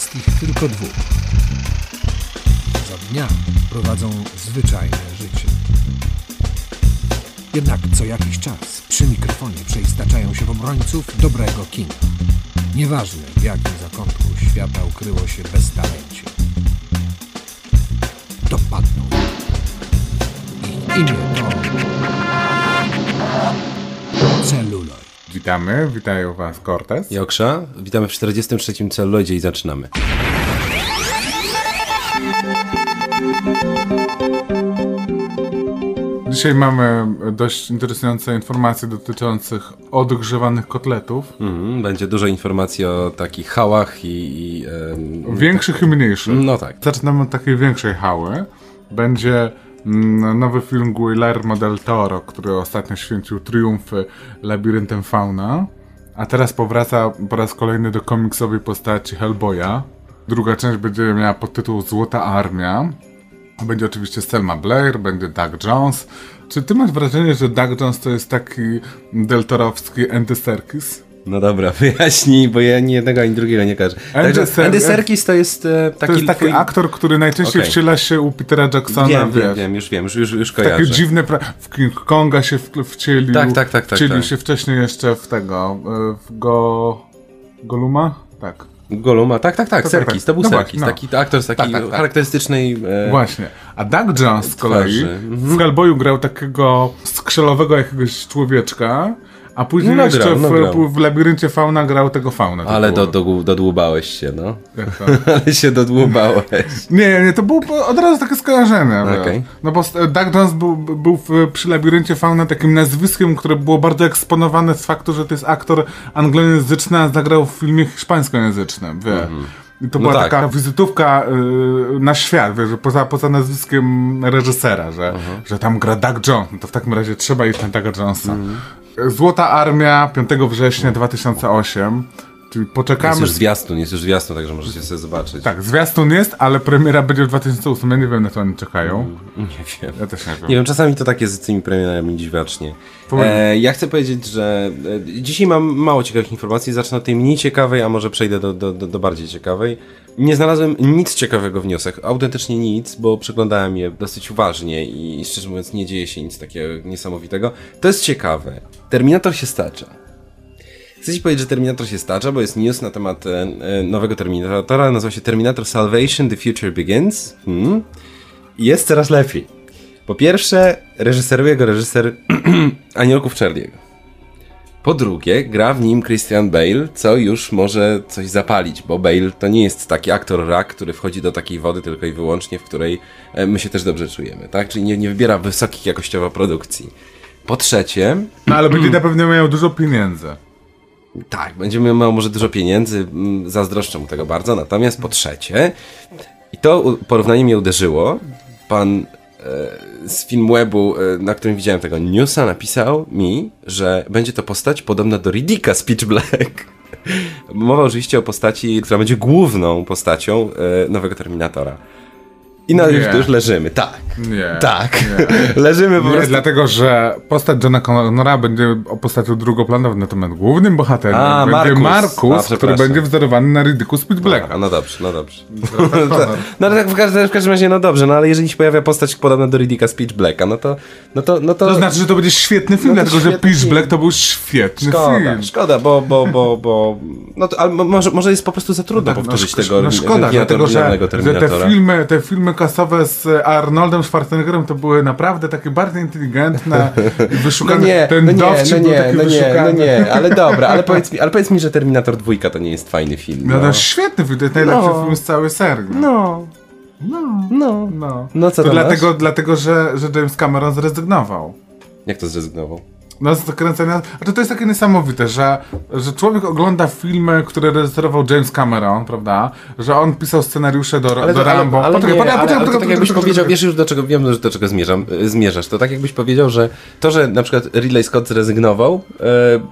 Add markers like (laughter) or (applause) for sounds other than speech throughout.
jest ich tylko dwóch. Za dnia prowadzą zwyczajne życie. Jednak co jakiś czas przy mikrofonie przeistaczają się w obrońców dobrego kina. Nieważne w jakim zakątku świata ukryło się beztalencie. Dopadną ich. Imię to... Celuloid. Witamy, witają Was Cortez. Joksza, witamy w 43. celuloidzie i zaczynamy. Dzisiaj mamy dość interesujące informacje dotyczących odgrzewanych kotletów. Mhm, będzie dużo informacji o takich hałach i... i Większych i mniejszych. no tak. Zaczynamy od takiej większej hały. Będzie mm, nowy film Guillermo del Toro, który ostatnio święcił triumfy Labiryntem Fauna. A teraz powraca po raz kolejny do komiksowej postaci Hellboya. Druga część będzie miała podtytuł Złota Armia. Będzie oczywiście Selma Blair, będzie Doug Jones. Czy ty masz wrażenie, że Doug Jones to jest taki deltorowski Andy Serkis? No dobra, (laughs) wyjaśnij, bo ja ani jednego, ani drugiego nie każę. Andy Także Andy Serkis to jest e, taki... To jest taki twój- aktor, który najczęściej Okej. wciela się u Petera Jacksona, Wiem, wiesz. wiem, wiem, już wiem, już, już, już Takie kojarzę. dziwne, pra- w King Konga się w, wcielił. Tak, tak, tak, tak, Wcielił tak. się wcześniej jeszcze w tego, y, w Go... Goluma? Tak. Goluma, tak, tak, tak, tak, Serkis, tak. to był No Serkis, no. taki aktor z takiej Tak, tak, tak. charakterystycznej... E, Właśnie. A Doug Jones z kolei. Mhm. w Hellboyu grał takiego skrzelowego jakiegoś człowieczka, a później No, jeszcze grał, w, no, grał. w Labiryncie Fauna grał tego fauna. To ale do, do, dodłubałeś się, no. (laughs) Ale się dodłubałeś. (laughs) Nie, nie, to było od razu takie skojarzenie. Okej. No bo Doug Jones był, był w, przy Labiryncie Fauna takim nazwiskiem, które było bardzo eksponowane z faktu, że to jest aktor anglojęzyczny, a zagrał w filmie hiszpańskojęzycznym, wie. I to No była tak. taka wizytówka y, na świat, wiesz, że poza, poza nazwiskiem reżysera, że, że tam gra Doug Jones, no to w takim razie trzeba iść na Douga Jonesa. Złota Armia 5 września 2008, czyli poczekamy... Jest już zwiastun, jest już zwiastun, także możecie sobie zobaczyć. Tak, zwiastun jest, ale premiera będzie w 2008. Ja nie wiem, na co oni czekają. Nie wiem. Ja też nie wiem. Nie wiem, czasami to tak jest z tymi premierami dziwacznie. E, ja chcę powiedzieć, że e, dzisiaj mam mało ciekawych informacji. Zacznę od tej mniej ciekawej, a może przejdę do, do, do, do bardziej ciekawej. Nie znalazłem nic ciekawego w newsach. Autentycznie nic, bo przeglądałem je dosyć uważnie i szczerze mówiąc nie dzieje się nic takiego niesamowitego. To jest ciekawe. Terminator się stacza. Chcę ci powiedzieć, że Terminator się stacza, bo jest news na temat e, e, nowego Terminatora. Nazywa się Terminator Salvation The Future Begins. Hmm. Jest coraz lepiej. Po pierwsze, reżyseruje go reżyser (clears throat) Aniołków Charlie'ego. Po drugie, gra w nim Christian Bale, co już może coś zapalić, bo Bale to nie jest taki aktor rak, który wchodzi do takiej wody tylko i wyłącznie, w której e, my się też dobrze czujemy, tak? Czyli nie, nie wybiera wysokich jakościowo produkcji. Po trzecie, No ale będzie (clears throat) na pewno miał dużo pieniędzy. tak, będziemy miał może dużo pieniędzy, mm, zazdroszczę mu tego bardzo. Natomiast po trzecie, i to porównanie mnie uderzyło, pan e, z Filmwebu, e, na którym widziałem tego newsa, napisał mi, że będzie to postać podobna do Riddicka z Pitch Black. (laughs) Mowa oczywiście o postaci, która będzie główną postacią e, nowego Terminatora. I na już, już leżymy, tak. Nie. Tak. Nie. (laughs) leżymy po Nie, prostu. dlatego, że postać Johna Connora będzie postacią drugoplanową, natomiast głównym bohaterem A, będzie Markus. Markus, A, który będzie wzorowany na Riddicku Speed Blacka. No dobrze, no dobrze. (laughs) (laughs) No ale tak w każdym, w każdym razie, no dobrze, no ale jeżeli się pojawia postać podobna do Riddicka Pitch Blacka, no to, no to, no to... To znaczy, że to będzie świetny film, No dlatego że Pitch. Black to był świetny Szkoda, film. szkoda, bo, bo, bo, bo, no to, ale mo- może, może jest po prostu za trudno Tak, no, powtórzyć szko- tego no szkoda, dlatego że, te, filmy, te filmy kasowe z Arnoldem Schwarzeneggerem to były naprawdę takie bardzo inteligentne i (laughs) No wyszukane. nie, Ten no nie, dowcip no był nie, taki no nie, no nie, ale (laughs) dobra, ale powiedz mi, ale powiedz mi, że Terminator 2 to nie jest fajny film. No, no świetny film, to jest najlepszy No. film z całej serii. no, no. no. no. No co to tam dlatego, dlatego że, że James Cameron zrezygnował. Jak to zrezygnował? No z kręcenia. A to, to jest takie niesamowite, że, że człowiek ogląda filmy, które reżyserował James Cameron, prawda? Że on pisał scenariusze do, Ale, do Rambo. ale, Poczekaj, nie, poczekaj, poczekaj, poczekaj, tak jakbyś powiedział, wiesz już do czego, wiem, że do czego zmierzam, y, zmierzasz, to tak jakbyś powiedział, że to, że na przykład Ridley Scott zrezygnował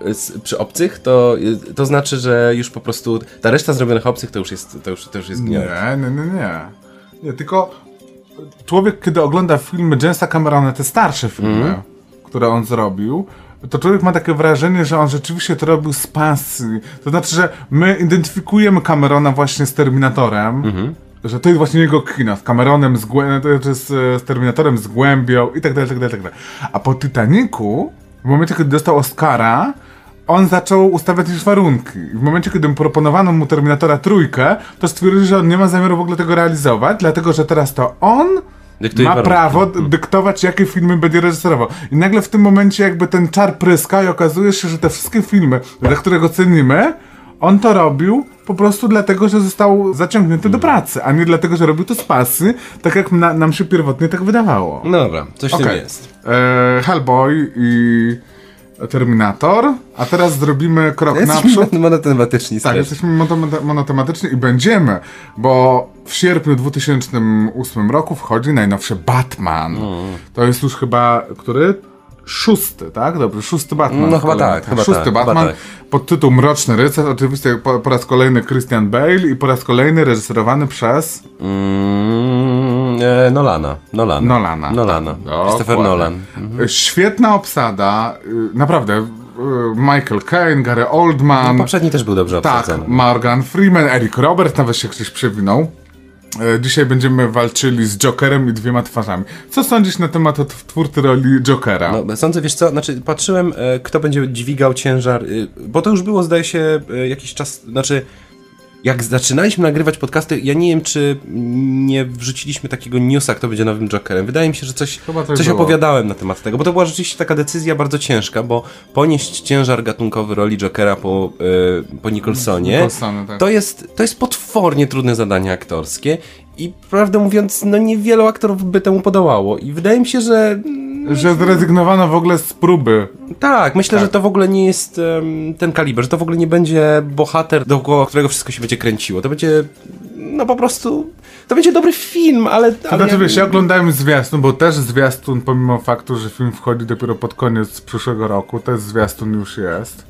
e, z, przy obcych, to, y, to znaczy, że już po prostu ta reszta zrobionych obcych to już jest, to już, to już jest gniot. Nie, nie, nie, nie. Nie, tylko człowiek, kiedy ogląda filmy Jamesa Camerona, te starsze filmy, Mhm. Które on zrobił, to człowiek ma takie wrażenie, że on rzeczywiście to robił z pasji. To znaczy, że my identyfikujemy Camerona właśnie z Terminatorem, że to jest właśnie jego kino, z Cameronem, z, głę- jest e, z Terminatorem, z głębią i tak dalej, tak dalej, tak dalej. A po Titanicu, w momencie, kiedy dostał Oscara, on zaczął ustawiać już warunki. I w momencie, kiedy mu proponowano mu Terminatora trójkę, to stwierdził, że on nie ma zamiaru w ogóle tego realizować, dlatego że teraz to on Dyktuje ma warunki. prawo d- dyktować, jakie filmy będzie reżyserował. I nagle w tym momencie jakby ten czar pryska i okazuje się, że te wszystkie filmy, za które go cenimy, on to robił po prostu dlatego, że został zaciągnięty do pracy, a nie dlatego, że robił to z pasy, tak jak na, nam się pierwotnie tak wydawało. No dobra, coś w tym jest. E, Hellboy i Terminator, a teraz zrobimy krok naprzód. Jesteśmy monotematyczni Tak, jesteśmy mono- monotematyczni i będziemy, bo w sierpniu 2008 roku wchodzi najnowszy Batman. To jest już chyba, który? Szósty, tak? Dobrze, szósty Batman. No chyba tak, chyba Szósty tak, chyba Batman tak. pod tytuł Mroczny Rycerz, oczywiście po, po raz kolejny Christian Bale i po raz kolejny reżyserowany przez Mm, e, Nolana. Nolana. Nolana. Nolana. Dokładnie. Christopher Nolan. Świetna obsada, y, naprawdę. y, Michael Caine, Gary Oldman. Poprzedni też był dobrze Tak, obsadzony. Morgan Freeman, Eric Roberts nawet się gdzieś przewinął. E, Dzisiaj będziemy walczyli z Jokerem i dwiema twarzami. Co sądzisz na temat od- twórcy roli Jokera? No, sądzę, wiesz co, znaczy patrzyłem, e, kto będzie dźwigał ciężar, bo to już było, zdaje się, e, jakiś czas, znaczy, jak zaczynaliśmy nagrywać podcasty, ja nie wiem, czy nie wrzuciliśmy takiego newsa, kto będzie nowym Jokerem. Wydaje mi się, że coś, Chyba coś było. opowiadałem na temat tego, bo to była rzeczywiście taka decyzja bardzo ciężka, bo ponieść ciężar gatunkowy roli Jokera po, e, po Nicholsonie, Nicholsonie, tak. to, jest, to jest potwornie trudne zadanie aktorskie i prawdę mówiąc, no niewielu aktorów by temu podołało i wydaje mi się, że Że zrezygnowano w ogóle z próby. tak, myślę, Tak. że to w ogóle nie jest em, ten kaliber, że to w ogóle nie będzie bohater, dookoła którego wszystko się będzie kręciło. To będzie, no po prostu, to będzie dobry film, ale... To ale znaczy, wiesz, ja oglądałem zwiastun, bo też zwiastun, pomimo faktu, że film wchodzi dopiero pod koniec przyszłego roku, też zwiastun już jest.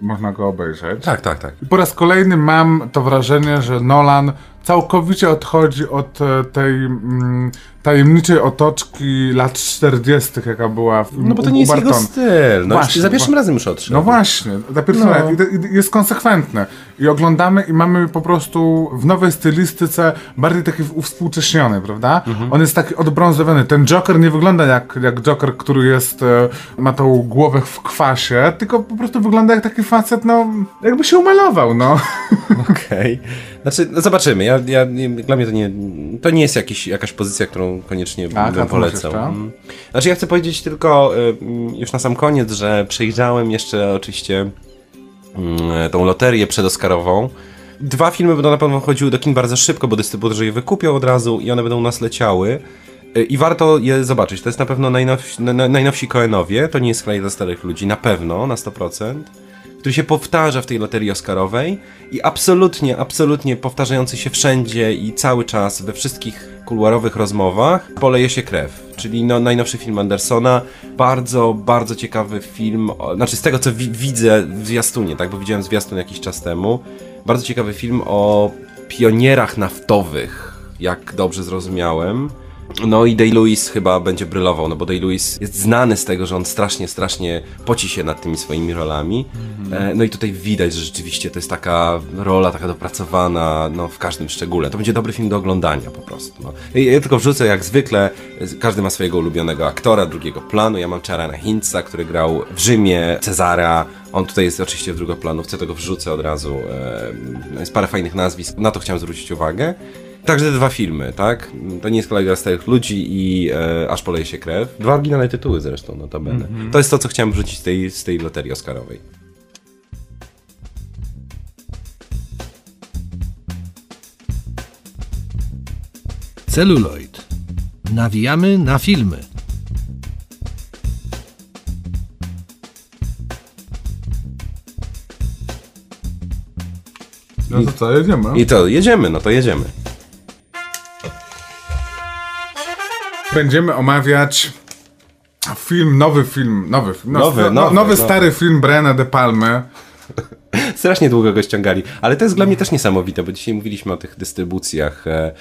Można go obejrzeć. Tak, tak, tak. I po raz kolejny mam to wrażenie, że Nolan całkowicie odchodzi od e, tej mm, tajemniczej otoczki lat 40., jaka była w No bo to nie jest jego styl. No, Właśnie, za pierwszym razem już odszedł. No właśnie, za pierwszym No. razem. Jest konsekwentne. I oglądamy i mamy po prostu w nowej stylistyce bardziej taki uwspółcześniony, prawda? Mhm. On jest taki odbrązowiony. Ten Joker nie wygląda jak, jak Joker, który jest, e, ma tą głowę w kwasie, tylko po prostu wygląda jak taki facet, no, jakby się umalował, no. (laughs) Okej. Znaczy, no zobaczymy. Ja, ja, nie- dla mnie to nie, to nie jest jakiś, jakaś pozycja, którą koniecznie A, bym polecał. Mm. Znaczy, ja chcę powiedzieć tylko y, już na sam koniec, że przejrzałem jeszcze oczywiście mm, tą loterię przedoskarową. Dwa filmy będą na pewno chodziły do kin bardzo szybko, bo dystrybutorzy je wykupią od razu i one będą nas leciały. Y, I warto je zobaczyć. To jest na pewno najnowsi, na, najnowsi Coenowie. To nie jest kraj dla starych ludzi. Na pewno, na 100% który się powtarza w tej loterii Oscarowej i absolutnie, absolutnie powtarzający się wszędzie i cały czas we wszystkich kuluarowych rozmowach poleje się krew. Czyli no, najnowszy film Andersona, bardzo, bardzo ciekawy film, znaczy z tego co wi widzę w zwiastunie, tak, bo widziałem zwiastun jakiś czas temu, bardzo ciekawy film o pionierach naftowych, jak dobrze zrozumiałem. No i Day-Lewis chyba będzie brylował, no bo Day-Lewis jest znany z tego, że on strasznie, strasznie poci się nad tymi swoimi rolami. E, no i tutaj widać, że rzeczywiście to jest taka rola, taka dopracowana, no w każdym szczególe. To będzie dobry film do oglądania po prostu. No. Ja tylko wrzucę, jak zwykle, każdy ma swojego ulubionego aktora, drugiego planu. Ja mam Charana Hintza, który grał w Rzymie Cezara. On tutaj jest oczywiście w drugoplanówce, tego wrzucę od razu. E, jest parę fajnych nazwisk, na to chciałem zwrócić uwagę. Także te dwa filmy, tak? To nie jest kolega starych ludzi i e, aż poleje się krew. Dwa oryginalne tytuły zresztą, notabene. To jest to, co chciałem wrzucić z tej, z tej loterii Oscarowej. Celuloid. Nawijamy na filmy. No to co, jedziemy? I to, jedziemy, no to jedziemy. Będziemy omawiać film, nowy film, nowy film, no, Nowy, no, nowy, nowy, nowy. stary film Briana De Palmy. (laughs) Strasznie długo go ściągali, ale to jest dla mnie też niesamowite, bo dzisiaj mówiliśmy o tych dystrybucjach E,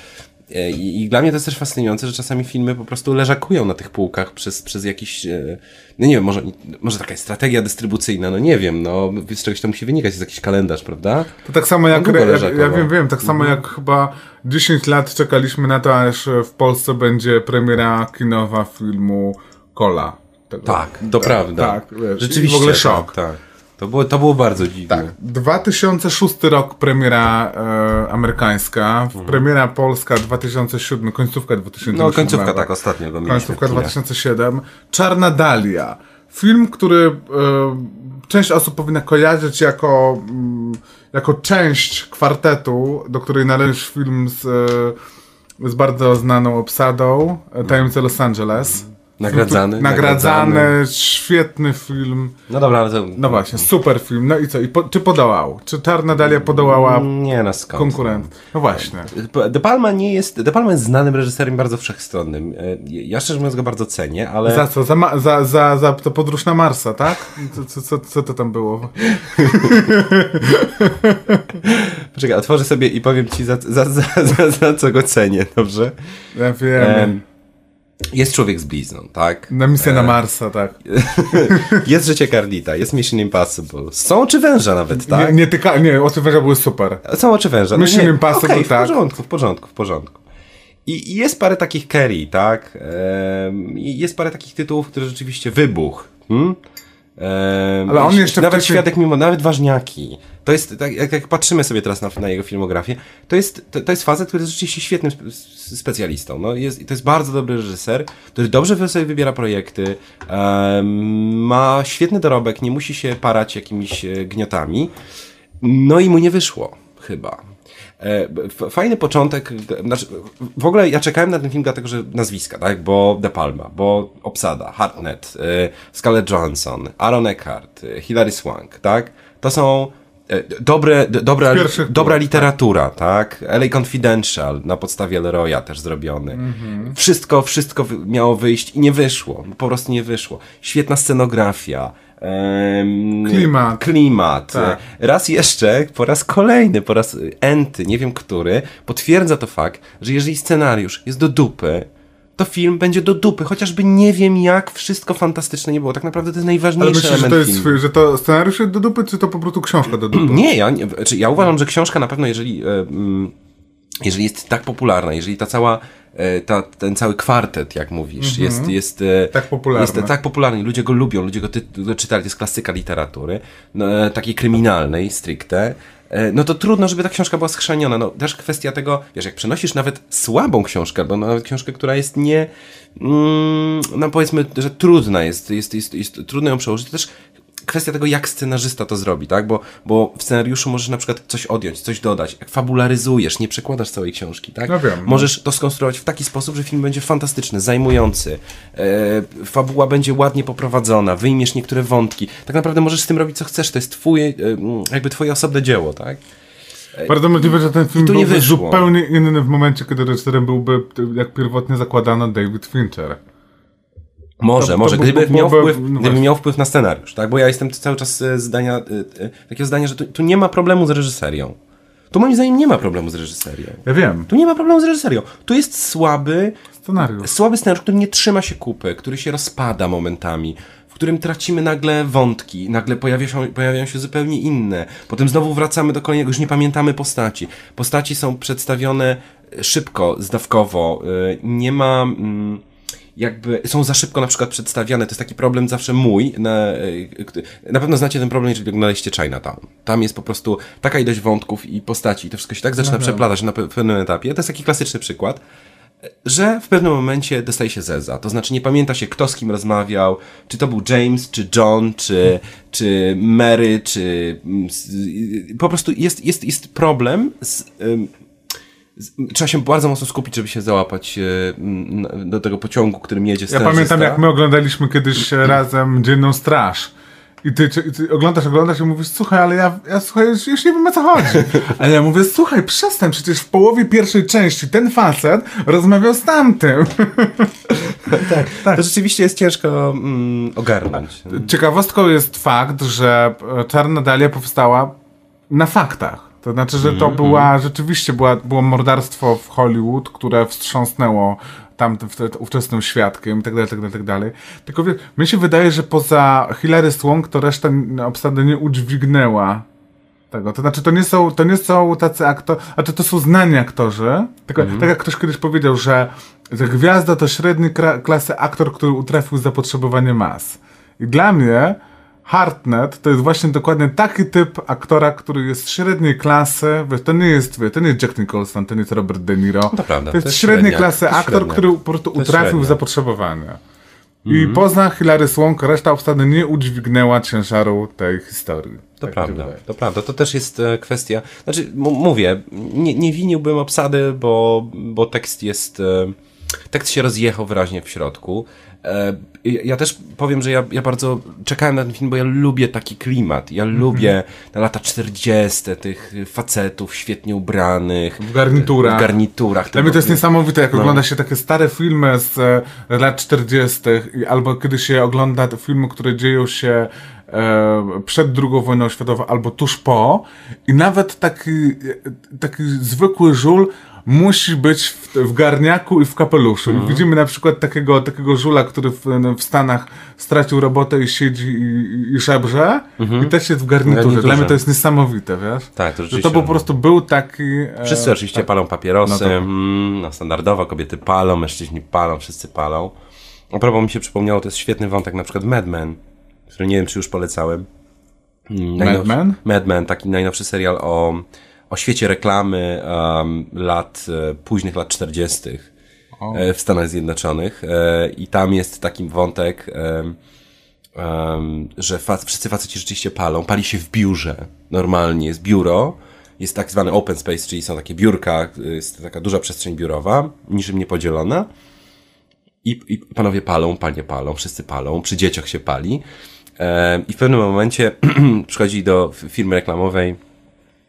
I, I dla mnie to jest też fascynujące, że czasami filmy po prostu leżakują na tych półkach przez, przez jakiś, e, no nie wiem, może, może taka jest strategia dystrybucyjna, no nie wiem, no z czegoś to musi wynikać, jest jakiś kalendarz, prawda? To tak samo jak, długo ja, leżakowo. ja wiem, wiem, tak samo jak chyba 10 lat czekaliśmy na to, aż w Polsce będzie premiera kinowa filmu Kola. Tego. Tak, to prawda. Tak, wiesz, Rzeczywiście. i w ogóle szok. Tak, tak. To, było, to było bardzo dziwne. Tak. 2006 rok premiera e, amerykańska, premiera polska 2007, końcówka 2007. No końcówka tak, ostatnio go Końcówka w kinach. 2007. Czarna Dalia. Film, który e, część osób powinna kojarzyć jako, mm, jako część kwartetu, do której należy film z, e, z bardzo znaną obsadą, e, Tajemnice Los Angeles. Nagradzany, Nagradzany, nagradzany. świetny film. No dobra, ale to... No właśnie, super film. No i co? I po, czy podołał? Czy Czarna Dalia podołała Nie, na skąd. konkurent? No właśnie. De Palma nie jest, De Palma jest znanym reżyserem bardzo wszechstronnym. E, Ja szczerze mówiąc go bardzo cenię, ale... Za co? Za, ma- za, za, za to podróż na Marsa, tak? Co, co, co, to tam było? (laughs) Poczekaj, otworzę sobie i powiem ci za, za, za, za, za co go cenię, dobrze? Ja wiem. Em, jest Człowiek z blizną, tak? na misję na Marsa, tak. (laughs) Jest Życie Carlita, jest Mission Impossible. Są Oczy Węża nawet, tak? Nie, nie, tyka, nie, oczywiście były super. Są Oczy Węża. No Mission nie, Impossible, okej, tak. w porządku, w porządku, w porządku. I, I jest parę takich Kerry, tak? Jest parę takich tytułów, które rzeczywiście wybuch. Hmm? Ale on jeszcze Nawet wcześniej- Świadek Mimo, nawet Ważniaki. To jest, tak, jak, jak patrzymy sobie teraz na, na jego filmografię, to jest, to, to jest facet, który jest rzeczywiście świetnym spe, specjalistą. No, jest, to jest bardzo dobry reżyser, który dobrze sobie wybiera projekty, ma świetny dorobek, nie musi się parać jakimiś e, gniotami. No i mu nie wyszło, chyba. E, Fajny początek, znaczy, w ogóle ja czekałem na ten film dlatego, że nazwiska, tak, bo De Palma, bo Obsada, Hartnett, e, Scarlett Johansson, Aaron Eckhart, e, Hilary Swank, tak, to są dobre, dobra, dobra prób, literatura, tak, LA Confidential na podstawie Leroya też zrobiony. Wszystko, wszystko wy- miało wyjść i nie wyszło, po prostu nie wyszło. Świetna scenografia, Klimat. klimat. Tak. Raz jeszcze, po raz kolejny, po raz enty, nie wiem który, potwierdza to fakt, że jeżeli scenariusz jest do dupy, to film będzie do dupy, chociażby nie wiem jak wszystko fantastyczne nie było. Tak naprawdę to jest Ale najważniejszy myślisz, że to jest filmu. że to scenariusz jest do dupy, czy to po prostu książka do dupy? Nie, ja, nie, znaczy ja uważam, że książka na pewno, jeżeli, e, mm, jeżeli jest tak popularna, jeżeli ta cała, ta, ten cały kwartet, jak mówisz, jest, jest e, Tak popularny. Jest tak popularny, ludzie go lubią, ludzie go, ty, go czytali, to jest klasyka literatury, no, e, takiej kryminalnej stricte, e, no to trudno, żeby ta książka była schrzaniona. No też kwestia tego, wiesz, jak przenosisz nawet słabą książkę, albo nawet książkę, która jest nie, mm, no powiedzmy, że trudna jest, jest, jest, jest trudno ją przełożyć, to też kwestia tego, jak scenarzysta to zrobi, tak? Bo, bo w scenariuszu możesz na przykład coś odjąć, coś dodać. Fabularyzujesz, nie przekładasz całej książki, tak? No wiem, no. Możesz to skonstruować w taki sposób, że film będzie fantastyczny, zajmujący. E, fabuła będzie ładnie poprowadzona, wyjmiesz niektóre wątki. Tak naprawdę możesz z tym robić, co chcesz. To jest twoje, e, jakby twoje osobne dzieło, tak? Bardzo możliwe, że ten film byłby zupełnie inny w momencie, kiedy reżyserem byłby, jak pierwotnie zakładano, David Fincher. Może, To- to może, by- gdyby, by- miał wpływ, no gdyby miał wpływ na scenariusz, tak? Bo ja jestem cały czas e, zdania, e, e, takiego zdania, że tu, tu nie ma problemu z reżyserią. Tu moim zdaniem nie ma problemu z reżyserią. Ja wiem, Tu nie ma problemu z reżyserią. Tu jest słaby, scenariusz. słaby scenariusz, który nie trzyma się kupy, który się rozpada momentami, w którym tracimy nagle wątki, nagle pojawia się, pojawiają się zupełnie inne. Potem znowu wracamy do kolejnego, już nie pamiętamy postaci. Postaci są przedstawione szybko, zdawkowo. Nie ma... mm, Jakby są za szybko na przykład przedstawiane. To jest taki problem zawsze mój. Na, kty- na pewno znacie ten problem, jeżeli oglądaliście Chinatown. Tam jest po prostu taka ilość wątków i postaci, i to wszystko się tak zaczyna przeplatać na pe- pewnym etapie. To jest taki klasyczny przykład że w pewnym momencie dostaje się zeza. To znaczy nie pamięta się, kto z kim rozmawiał, czy to był James, czy John, czy, czy Mary, czy... mm, Po prostu jest, jest, jest problem z... Trzeba się bardzo mocno skupić, żeby się załapać e, do tego pociągu, którym jedzie Ja pamiętam, jak my oglądaliśmy kiedyś (clears throat) razem Dzienną Straż. I ty, ty oglądasz, oglądasz i mówisz, słuchaj, ale ja, ja słuchaj, już, już nie wiem o co chodzi. (laughs) A ja mówię, słuchaj, przestań, przecież w połowie pierwszej części ten facet rozmawiał z tamtym. (laughs) (laughs) tak. To rzeczywiście jest ciężko mm, ogarnąć. Ciekawostką jest fakt, że e, Czarna Dalia powstała na faktach. To znaczy, że to była, rzeczywiście była, było morderstwo w Hollywood, które wstrząsnęło tamtym ówczesnym świadkiem i tak dalej, tak dalej, tak dalej. Tylko wie, mi się wydaje, że poza Hilary Swank to reszta obsady nie udźwignęła tego. To znaczy, to nie są, to nie są tacy aktorzy, a to, to są znani aktorzy. Tylko, Tak jak ktoś kiedyś powiedział, że, że gwiazda to średniej kra- klasy aktor, który utrafił zapotrzebowanie mas. I dla mnie Hartnett to jest właśnie dokładnie taki typ aktora, który jest średniej klasy. Wiesz, to nie jest, wiesz, to nie jest Jack Nicholson, to nie jest Robert De Niro. to prawda, To jest to jest średniej średniak, klasy aktor, średniak. który po prostu utrafił średniak. zapotrzebowanie. I poza Hilary Swank reszta obsady nie udźwignęła ciężaru tej historii. To Tak prawda, to prawda. To też jest e, kwestia. Znaczy, mówię, nie, nie winiłbym obsady, bo, bo tekst jest. E, tekst się rozjechał wyraźnie w środku. E, ja też powiem, że ja, ja bardzo czekałem na ten film, bo ja lubię taki klimat. Ja lubię te lata 40., tych facetów świetnie ubranych. W garniturach. W garniturach. Dla mnie to jest niesamowite, No. jak ogląda się takie stare filmy z e, lat 40. i- albo kiedy się ogląda te filmy, które dzieją się e, przed II wojną światową albo tuż po i nawet taki, taki zwykły żul musi być w, w garniaku i w kapeluszu. Mhm. Widzimy na przykład takiego, takiego żula, który w, w Stanach stracił robotę i siedzi i, i, i żebrze i też jest w garniturze. Mhm. Garniturze. Dla mnie to jest niesamowite, wiesz? Tak, to Że rzeczywiście. to po prostu był taki... e, Wszyscy oczywiście palą papierosy, No to- mm, no standardowo kobiety palą, mężczyźni palą, wszyscy palą. A propos mi się przypomniało, to jest świetny wątek, na przykład Mad Men, który nie wiem, czy już polecałem. Mm, najnowszy- Men? Mad Men, taki najnowszy serial o, o świecie reklamy um, lat, e, późnych lat 40. e, w Stanach Zjednoczonych. E, I tam jest taki wątek, em, że fa wszyscy faceci rzeczywiście palą. Pali się w biurze. Normalnie jest biuro. Jest tak zwany open space, czyli są takie biurka, jest taka duża przestrzeń biurowa, niczym niepodzielona. I, I panowie palą, panie palą, wszyscy palą, przy dzieciach się pali. I w pewnym momencie (clears throat) przychodzi do firmy reklamowej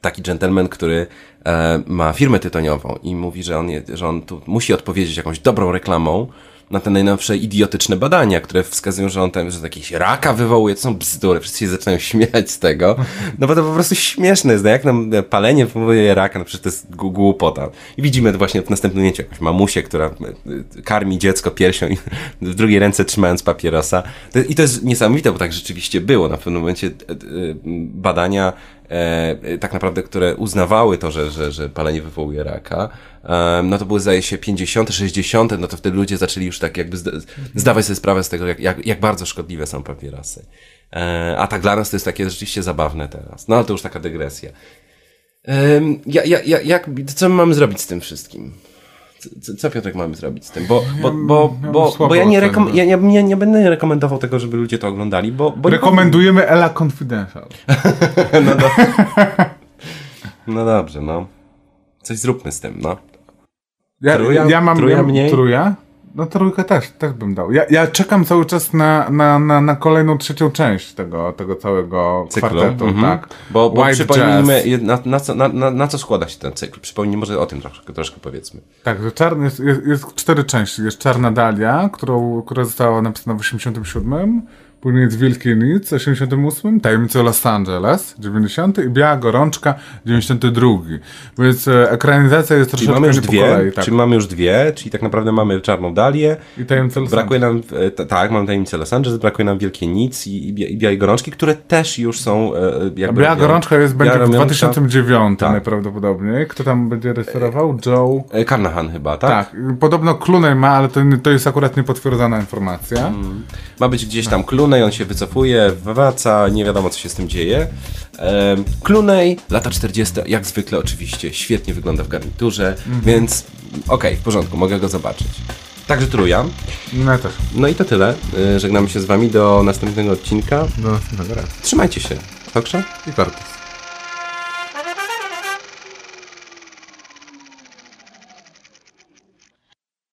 taki gentleman, który e, ma firmę tytoniową i mówi, że on, je, że on tu musi odpowiedzieć jakąś dobrą reklamą na te najnowsze idiotyczne badania, które wskazują, że on tam, że jakieś raka wywołuje, to są bzdury, wszyscy się zaczynają śmiać z tego, no bo to po prostu śmieszne jest, no jak nam e, palenie wywołuje raka, no przecież to jest głupota. I widzimy właśnie w następnym ujęciu jakąś mamusię, która e, e, karmi dziecko piersią i (laughs) w drugiej ręce trzymając papierosa. I to jest niesamowite, bo tak rzeczywiście było. Na pewnym momencie badania e, e, tak naprawdę, które uznawały to, że, że, że palenie wywołuje raka, e, no to były zdaje się 50., 60., no to wtedy ludzie zaczęli już tak jakby zda zdawać sobie sprawę z tego, jak, jak, jak bardzo szkodliwe są papierosy. E, a tak dla nas to jest takie rzeczywiście zabawne teraz. No ale to już taka dygresja. Em, ja, ja, ja, jak, co my mamy zrobić z tym wszystkim? Co- Piotrek mamy zrobić z tym? Bo, bo, bo, ja bo, bo ja, nie rekom- ja, ja nie, nie będę rekomendował tego, żeby ludzie to oglądali, bo, bo Rekomendujemy Ella Confidential. (laughs) no, do... no dobrze, no. Coś zróbmy z tym, no. Ja, Truja? ja mam Truja ja, mniej? Truja? No trójkę też, też bym dał. Ja, ja czekam cały czas na, na, na, na kolejną trzecią część tego, tego całego Cyklu. kwartetu, Mhm. tak. Bo, bo White przypomnijmy, na, na, co, na, na, na co składa się ten cykl? Przypomnij, może o tym troszkę, troszkę powiedzmy. Tak, że czarny jest, jest, jest cztery części. Jest Czarna Dalia, którą, która została napisana w 87, później jest Wielkie Nic w 88, Tajemnice Los Angeles 90 i Biała Gorączka 92. Więc e, ekranizacja jest Czyli troszeczkę mamy już dwie, kolei. Tak. czyli mamy już dwie, czyli tak naprawdę mamy Czarną Dalię, I Tajemnice Los brakuje nam, e, tak, mamy Tajemnicę Los Angeles, brakuje nam Wielkie Nic i, i, Bia- i Białej Gorączki, które też już są e, jakby... Biała Gorączka jest, będzie Biała w Gorączka- 2009 Tak. najprawdopodobniej. Kto tam będzie reżyserował? Joe... Carnahan chyba, tak? Tak, podobno Clooney ma, ale to, to jest akurat niepotwierdzona informacja. Ma być gdzieś tam Clooney, on się wycofuje, wraca, nie wiadomo co się z tym dzieje. Ehm, Clooney, lata 40, jak zwykle oczywiście, świetnie wygląda w garniturze, więc okej, w porządku, mogę go zobaczyć. Także trójam. No też. No i to tyle. Y, Żegnamy się z wami do następnego odcinka. Do następnego razu. Trzymajcie się. Dobrze? I Cortez.